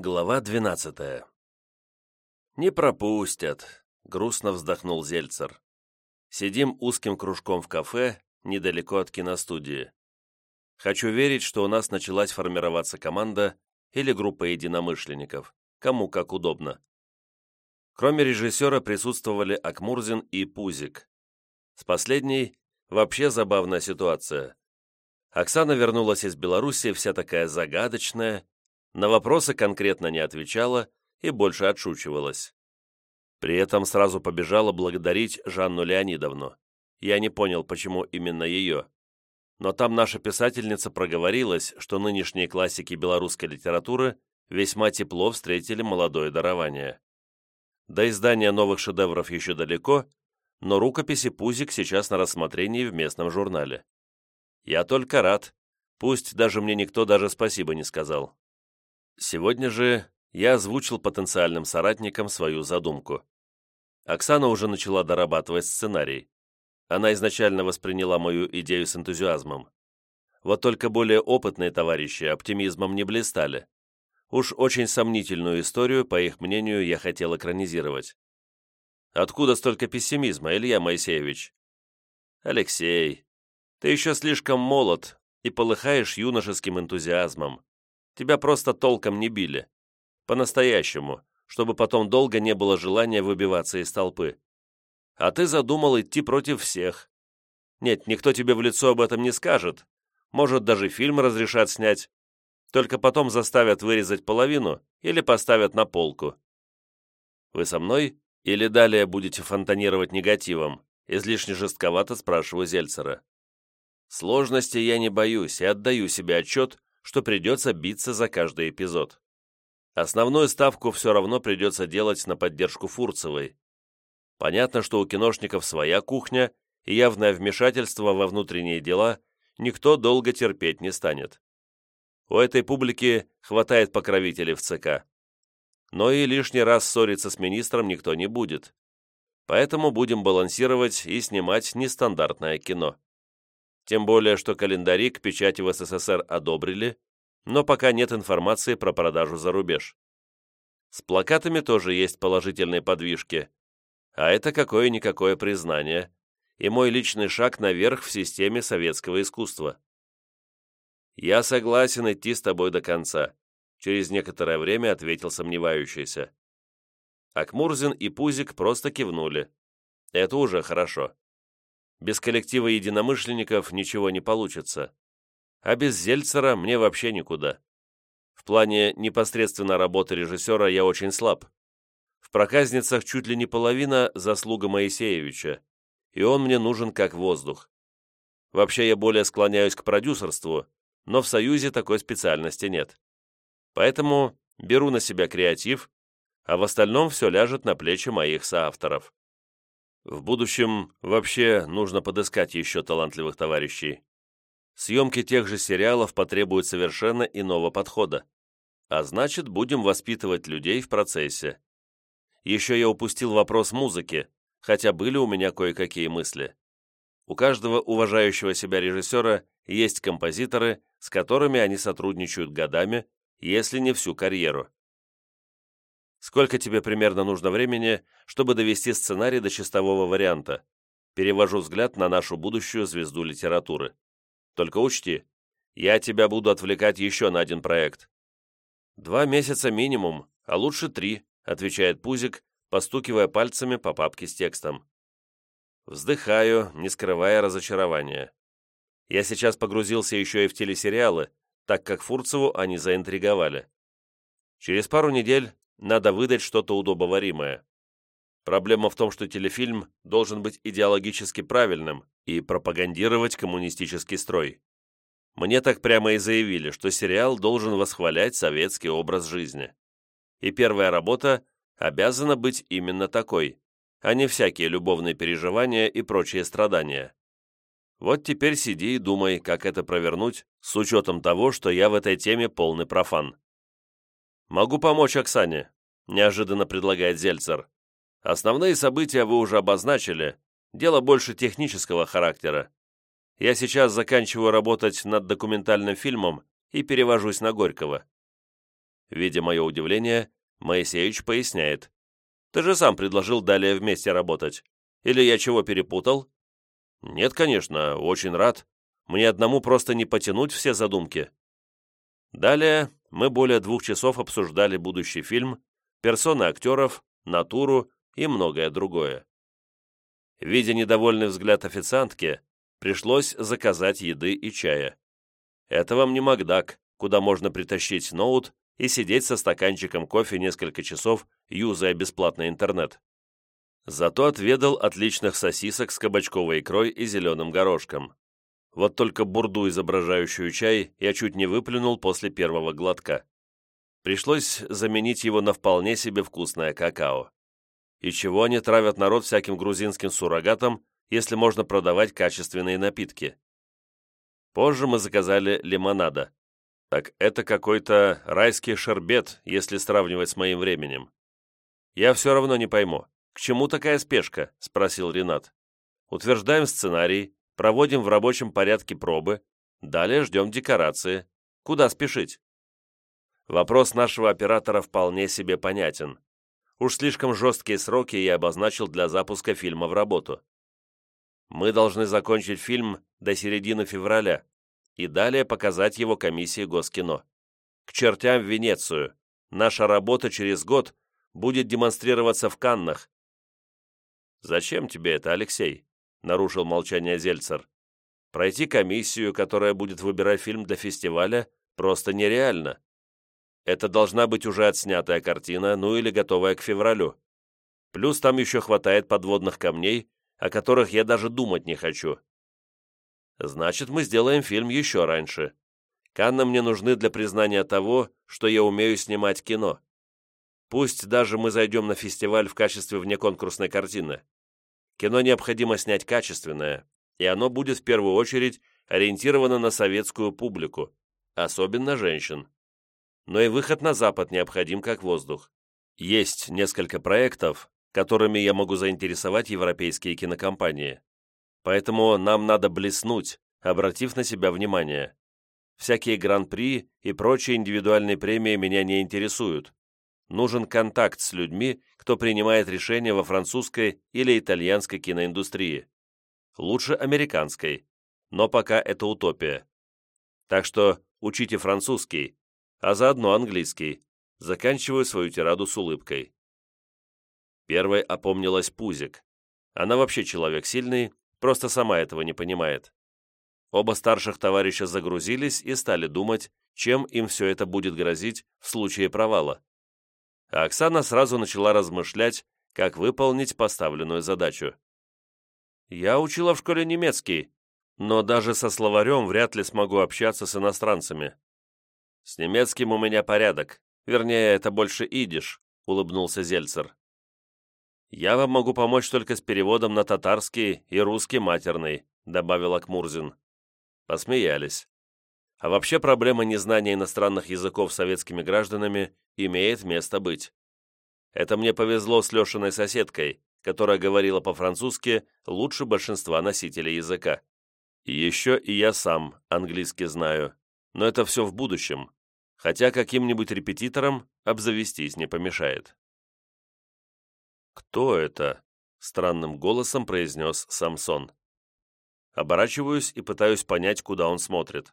Глава двенадцатая. «Не пропустят», — грустно вздохнул Зельцер. «Сидим узким кружком в кафе, недалеко от киностудии. Хочу верить, что у нас началась формироваться команда или группа единомышленников, кому как удобно. Кроме режиссера присутствовали Акмурзин и Пузик. С последней вообще забавная ситуация. Оксана вернулась из Беларуси вся такая загадочная, на вопросы конкретно не отвечала и больше отшучивалась. При этом сразу побежала благодарить Жанну Леонидовну. Я не понял, почему именно ее. Но там наша писательница проговорилась, что нынешние классики белорусской литературы весьма тепло встретили молодое дарование. До издания новых шедевров еще далеко, но рукописи Пузик сейчас на рассмотрении в местном журнале. Я только рад, пусть даже мне никто даже спасибо не сказал. Сегодня же я озвучил потенциальным соратникам свою задумку. Оксана уже начала дорабатывать сценарий. Она изначально восприняла мою идею с энтузиазмом. Вот только более опытные товарищи оптимизмом не блистали. Уж очень сомнительную историю, по их мнению, я хотел экранизировать. Откуда столько пессимизма, Илья Моисеевич? Алексей, ты еще слишком молод и полыхаешь юношеским энтузиазмом. Тебя просто толком не били. По-настоящему, чтобы потом долго не было желания выбиваться из толпы. А ты задумал идти против всех. Нет, никто тебе в лицо об этом не скажет. Может, даже фильм разрешат снять. Только потом заставят вырезать половину или поставят на полку. Вы со мной? Или далее будете фонтанировать негативом? Излишне жестковато спрашиваю Зельцера. Сложности я не боюсь и отдаю себе отчет, что придется биться за каждый эпизод. Основную ставку все равно придется делать на поддержку Фурцевой. Понятно, что у киношников своя кухня, и явное вмешательство во внутренние дела никто долго терпеть не станет. У этой публики хватает покровителей в ЦК. Но и лишний раз ссориться с министром никто не будет. Поэтому будем балансировать и снимать нестандартное кино. Тем более, что календари к печати в СССР одобрили, но пока нет информации про продажу за рубеж. С плакатами тоже есть положительные подвижки, а это какое-никакое признание и мой личный шаг наверх в системе советского искусства. «Я согласен идти с тобой до конца», через некоторое время ответил сомневающийся. Акмурзин и Пузик просто кивнули. Это уже хорошо. Без коллектива единомышленников ничего не получится. А без Зельцера мне вообще никуда. В плане непосредственно работы режиссера я очень слаб. В проказницах чуть ли не половина заслуга Моисеевича, и он мне нужен как воздух. Вообще я более склоняюсь к продюсерству, но в Союзе такой специальности нет. Поэтому беру на себя креатив, а в остальном все ляжет на плечи моих соавторов. В будущем вообще нужно подыскать еще талантливых товарищей. Съемки тех же сериалов потребуют совершенно иного подхода. А значит, будем воспитывать людей в процессе. Еще я упустил вопрос музыки, хотя были у меня кое-какие мысли. У каждого уважающего себя режиссера есть композиторы, с которыми они сотрудничают годами, если не всю карьеру. Сколько тебе примерно нужно времени, чтобы довести сценарий до чистового варианта? Перевожу взгляд на нашу будущую звезду литературы. Только учти, я тебя буду отвлекать еще на один проект. Два месяца минимум, а лучше три, отвечает Пузик, постукивая пальцами по папке с текстом. Вздыхаю, не скрывая разочарования. Я сейчас погрузился еще и в телесериалы, так как Фурцеву они заинтриговали. Через пару недель надо выдать что-то удобоваримое. Проблема в том, что телефильм должен быть идеологически правильным и пропагандировать коммунистический строй. Мне так прямо и заявили, что сериал должен восхвалять советский образ жизни. И первая работа обязана быть именно такой, а не всякие любовные переживания и прочие страдания. Вот теперь сиди и думай, как это провернуть, с учетом того, что я в этой теме полный профан. «Могу помочь Оксане», — неожиданно предлагает Зельцер. «Основные события вы уже обозначили. Дело больше технического характера. Я сейчас заканчиваю работать над документальным фильмом и перевожусь на Горького». Видя мое удивление, Моисеевич поясняет. «Ты же сам предложил далее вместе работать. Или я чего перепутал?» «Нет, конечно, очень рад. Мне одному просто не потянуть все задумки». Далее мы более двух часов обсуждали будущий фильм, персоны актеров, натуру и многое другое. Видя недовольный взгляд официантки, пришлось заказать еды и чая. Это вам не Макдак, куда можно притащить ноут и сидеть со стаканчиком кофе несколько часов, юзая бесплатный интернет. Зато отведал отличных сосисок с кабачковой икрой и зеленым горошком. Вот только бурду, изображающую чай, я чуть не выплюнул после первого глотка. Пришлось заменить его на вполне себе вкусное какао. И чего они травят народ всяким грузинским суррогатом, если можно продавать качественные напитки? Позже мы заказали лимонада. Так это какой-то райский шербет, если сравнивать с моим временем. Я все равно не пойму, к чему такая спешка? Спросил Ренат. Утверждаем сценарий, проводим в рабочем порядке пробы, далее ждем декорации. Куда спешить? Вопрос нашего оператора вполне себе понятен. Уж слишком жесткие сроки я обозначил для запуска фильма в работу. Мы должны закончить фильм до середины февраля, и далее показать его комиссии Госкино. К чертям в Венецию. Наша работа через год будет демонстрироваться в Каннах. «Зачем тебе это, Алексей?» — нарушил молчание Зельцер. «Пройти комиссию, которая будет выбирать фильм для фестиваля, просто нереально. Это должна быть уже отснятая картина, ну или готовая к февралю. Плюс там еще хватает подводных камней, о которых я даже думать не хочу. Значит, мы сделаем фильм еще раньше. Канны мне нужны для признания того, что я умею снимать кино. Пусть даже мы зайдем на фестиваль в качестве внеконкурсной картины. Кино необходимо снять качественное, и оно будет в первую очередь ориентировано на советскую публику, особенно женщин. Но и выход на Запад необходим как воздух. Есть несколько проектов, которыми я могу заинтересовать европейские кинокомпании. Поэтому нам надо блеснуть, обратив на себя внимание. Всякие гран-при и прочие индивидуальные премии меня не интересуют. Нужен контакт с людьми, кто принимает решения во французской или итальянской киноиндустрии. Лучше американской, но пока это утопия. Так что учите французский, а заодно английский. Заканчиваю свою тираду с улыбкой. Первой опомнилась Пузик. Она вообще человек сильный просто сама этого не понимает. Оба старших товарища загрузились и стали думать, чем им все это будет грозить в случае провала. А Оксана сразу начала размышлять, как выполнить поставленную задачу. «Я учила в школе немецкий, но даже со словарем вряд ли смогу общаться с иностранцами. С немецким у меня порядок, вернее, это больше идиш», — улыбнулся Зельцер. «Я вам могу помочь только с переводом на татарский и русский матерный», добавил Акмурзин. Посмеялись. А вообще проблема незнания иностранных языков советскими гражданами имеет место быть. Это мне повезло с Лешиной соседкой, которая говорила по-французски лучше большинства носителей языка. еще и я сам английский знаю, но это все в будущем, хотя каким-нибудь репетитором обзавестись не помешает. «Кто это?» — странным голосом произнес Самсон. Оборачиваюсь и пытаюсь понять, куда он смотрит.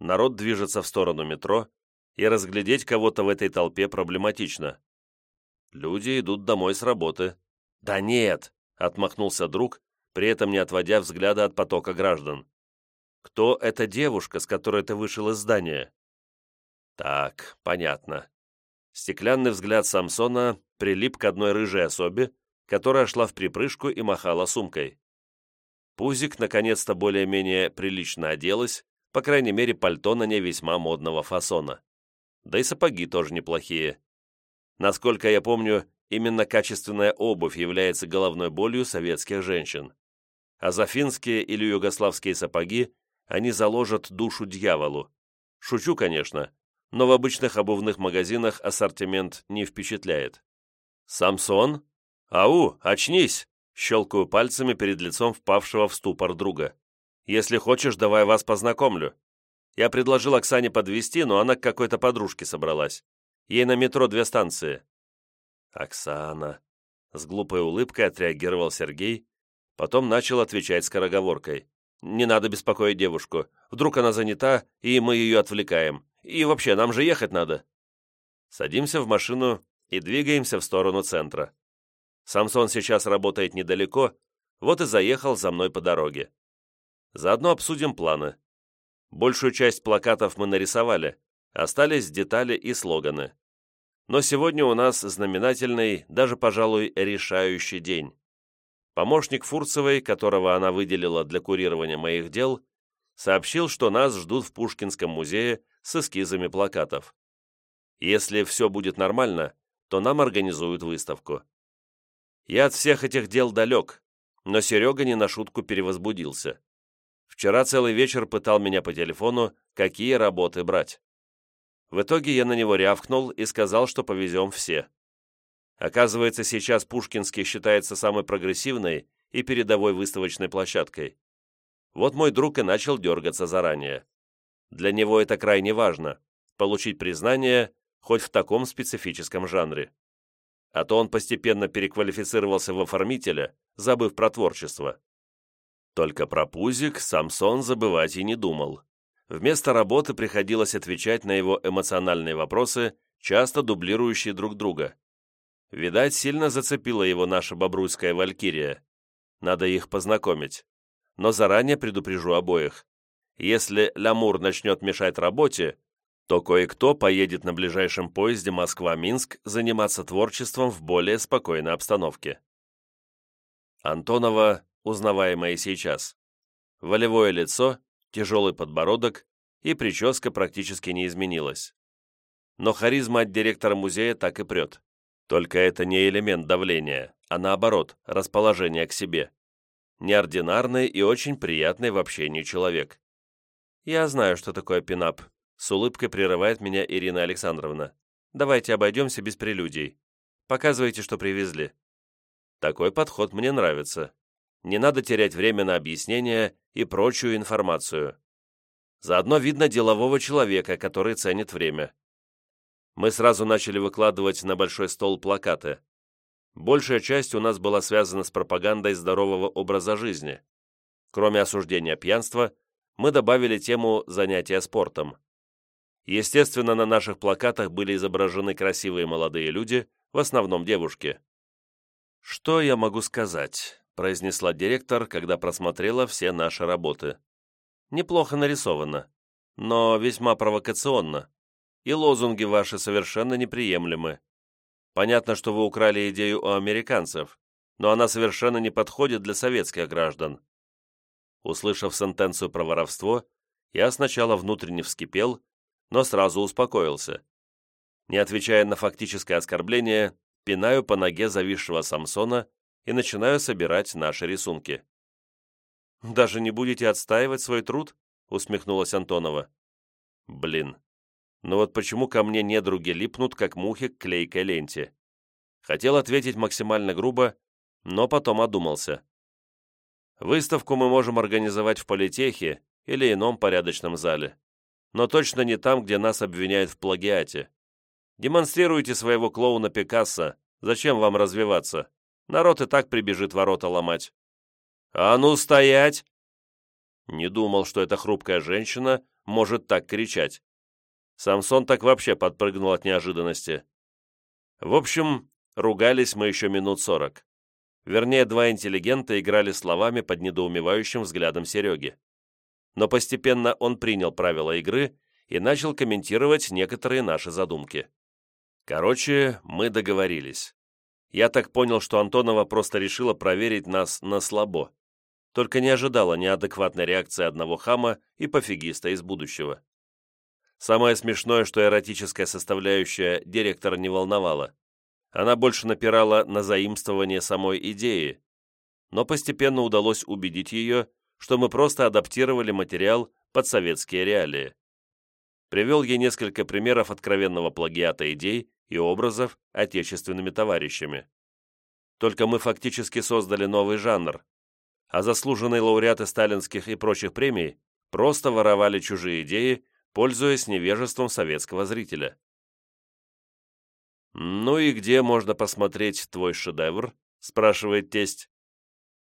Народ движется в сторону метро, и разглядеть кого-то в этой толпе проблематично. Люди идут домой с работы. «Да нет!» — отмахнулся друг, при этом не отводя взгляда от потока граждан. «Кто эта девушка, с которой ты вышел из здания?» «Так, понятно. Стеклянный взгляд Самсона прилип к одной рыжей особе, которая шла в припрыжку и махала сумкой. Пузик наконец-то более-менее прилично оделась, по крайней мере, пальто на ней весьма модного фасона. Да и сапоги тоже неплохие. Насколько я помню, именно качественная обувь является головной болью советских женщин. А за финские или югославские сапоги они заложат душу дьяволу. Шучу, конечно, но в обычных обувных магазинах ассортимент не впечатляет. «Самсон? Ау, очнись!» Щелкаю пальцами перед лицом впавшего в ступор друга. «Если хочешь, давай вас познакомлю. Я предложил Оксане подвести, но она к какой-то подружке собралась. Ей на метро две станции». «Оксана», — с глупой улыбкой отреагировал Сергей, потом начал отвечать скороговоркой. «Не надо беспокоить девушку. Вдруг она занята, и мы ее отвлекаем. И вообще, нам же ехать надо». Садимся в машину и двигаемся в сторону центра. Самсон сейчас работает недалеко, вот и заехал за мной по дороге. Заодно обсудим планы. Большую часть плакатов мы нарисовали, остались детали и слоганы. Но сегодня у нас знаменательный, даже, пожалуй, решающий день. Помощник Фурцевой, которого она выделила для курирования моих дел, сообщил, что нас ждут в Пушкинском музее с эскизами плакатов. Если все будет нормально, то нам организуют выставку. Я от всех этих дел далек, но Серега не на шутку перевозбудился. Вчера целый вечер пытал меня по телефону, какие работы брать. В итоге я на него рявкнул и сказал, что повезем все. Оказывается, сейчас Пушкинский считается самой прогрессивной и передовой выставочной площадкой. Вот мой друг и начал дергаться заранее. Для него это крайне важно – получить признание хоть в таком специфическом жанре а то он постепенно переквалифицировался в оформителя, забыв про творчество. Только про Пузик Самсон забывать и не думал. Вместо работы приходилось отвечать на его эмоциональные вопросы, часто дублирующие друг друга. Видать, сильно зацепила его наша бобруйская валькирия. Надо их познакомить. Но заранее предупрежу обоих. Если Лямур начнет мешать работе, то кое-кто поедет на ближайшем поезде Москва-Минск заниматься творчеством в более спокойной обстановке. Антонова, узнаваемая сейчас. Волевое лицо, тяжелый подбородок и прическа практически не изменилась. Но харизма от директора музея так и прет. Только это не элемент давления, а наоборот, расположение к себе. Неординарный и очень приятный в общении человек. Я знаю, что такое пинап, с улыбкой прерывает меня Ирина Александровна. «Давайте обойдемся без прелюдий. Показывайте, что привезли». Такой подход мне нравится. Не надо терять время на объяснения и прочую информацию. Заодно видно делового человека, который ценит время. Мы сразу начали выкладывать на большой стол плакаты. Большая часть у нас была связана с пропагандой здорового образа жизни. Кроме осуждения пьянства, мы добавили тему занятия спортом. Естественно, на наших плакатах были изображены красивые молодые люди, в основном девушки. «Что я могу сказать?» – произнесла директор, когда просмотрела все наши работы. «Неплохо нарисовано, но весьма провокационно. И лозунги ваши совершенно неприемлемы. Понятно, что вы украли идею у американцев, но она совершенно не подходит для советских граждан». Услышав сентенцию про воровство, я сначала внутренне вскипел, но сразу успокоился. Не отвечая на фактическое оскорбление, пинаю по ноге зависшего Самсона и начинаю собирать наши рисунки. «Даже не будете отстаивать свой труд?» — усмехнулась Антонова. «Блин, ну вот почему ко мне недруги липнут, как мухи к клейкой ленте?» Хотел ответить максимально грубо, но потом одумался. Выставку мы можем организовать в политехе или ином порядочном зале но точно не там, где нас обвиняют в плагиате. Демонстрируйте своего клоуна Пикассо, зачем вам развиваться? Народ и так прибежит ворота ломать. «А ну, стоять!» Не думал, что эта хрупкая женщина может так кричать. Самсон так вообще подпрыгнул от неожиданности. В общем, ругались мы еще минут сорок. Вернее, два интеллигента играли словами под недоумевающим взглядом Сереги но постепенно он принял правила игры и начал комментировать некоторые наши задумки. Короче, мы договорились. Я так понял, что Антонова просто решила проверить нас на слабо, только не ожидала неадекватной реакции одного хама и пофигиста из будущего. Самое смешное, что эротическая составляющая директора не волновала. Она больше напирала на заимствование самой идеи, но постепенно удалось убедить ее, что мы просто адаптировали материал под советские реалии. Привел ей несколько примеров откровенного плагиата идей и образов отечественными товарищами. Только мы фактически создали новый жанр, а заслуженные лауреаты сталинских и прочих премий просто воровали чужие идеи, пользуясь невежеством советского зрителя. «Ну и где можно посмотреть твой шедевр?» — спрашивает тесть.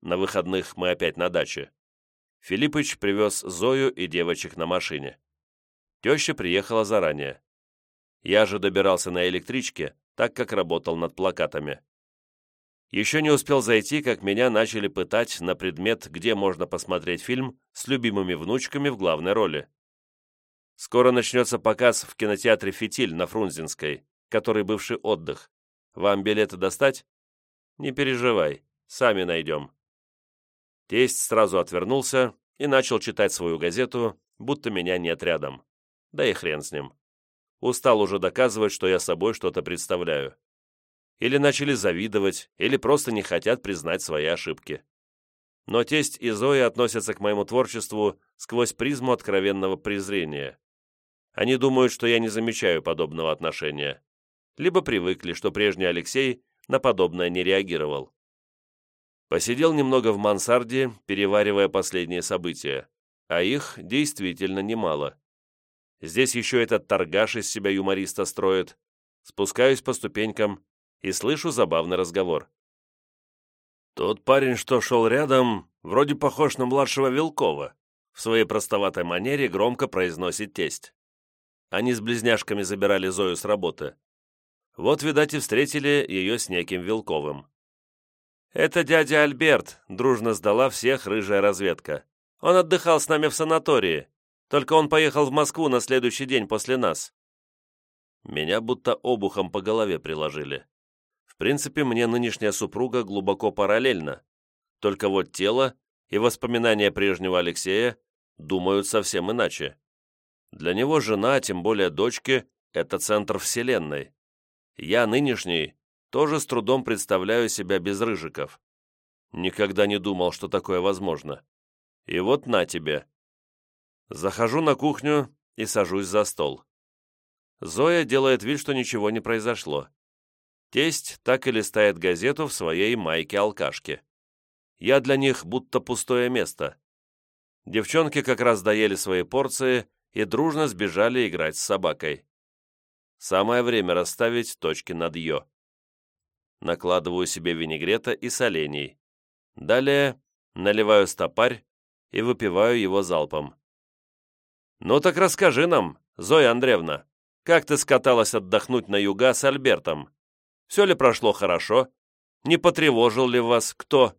На выходных мы опять на даче. Филиппыч привез Зою и девочек на машине. Теща приехала заранее. Я же добирался на электричке, так как работал над плакатами. Еще не успел зайти, как меня начали пытать на предмет, где можно посмотреть фильм с любимыми внучками в главной роли. Скоро начнется показ в кинотеатре «Фитиль» на Фрунзенской, который бывший отдых. Вам билеты достать? Не переживай, сами найдем. Тесть сразу отвернулся и начал читать свою газету, будто меня нет рядом. Да и хрен с ним. Устал уже доказывать, что я собой что-то представляю. Или начали завидовать, или просто не хотят признать свои ошибки. Но тесть и Зоя относятся к моему творчеству сквозь призму откровенного презрения. Они думают, что я не замечаю подобного отношения. Либо привыкли, что прежний Алексей на подобное не реагировал. Посидел немного в мансарде, переваривая последние события, а их действительно немало. Здесь еще этот торгаш из себя юмориста строит. Спускаюсь по ступенькам и слышу забавный разговор. Тот парень, что шел рядом, вроде похож на младшего Вилкова. В своей простоватой манере громко произносит тесть. Они с близняшками забирали Зою с работы. Вот, видать, и встретили ее с неким Вилковым. «Это дядя Альберт», — дружно сдала всех рыжая разведка. «Он отдыхал с нами в санатории. Только он поехал в Москву на следующий день после нас». Меня будто обухом по голове приложили. В принципе, мне нынешняя супруга глубоко параллельна. Только вот тело и воспоминания прежнего Алексея думают совсем иначе. Для него жена, тем более дочки, это центр вселенной. Я нынешний тоже с трудом представляю себя без рыжиков. Никогда не думал, что такое возможно. И вот на тебе. Захожу на кухню и сажусь за стол. Зоя делает вид, что ничего не произошло. Тесть так и листает газету в своей майке-алкашке. Я для них будто пустое место. Девчонки как раз доели свои порции и дружно сбежали играть с собакой. Самое время расставить точки над «ё» накладываю себе винегрета и солений. Далее наливаю стопарь и выпиваю его залпом. «Ну так расскажи нам, Зоя Андреевна, как ты скаталась отдохнуть на юга с Альбертом? Все ли прошло хорошо? Не потревожил ли вас кто?»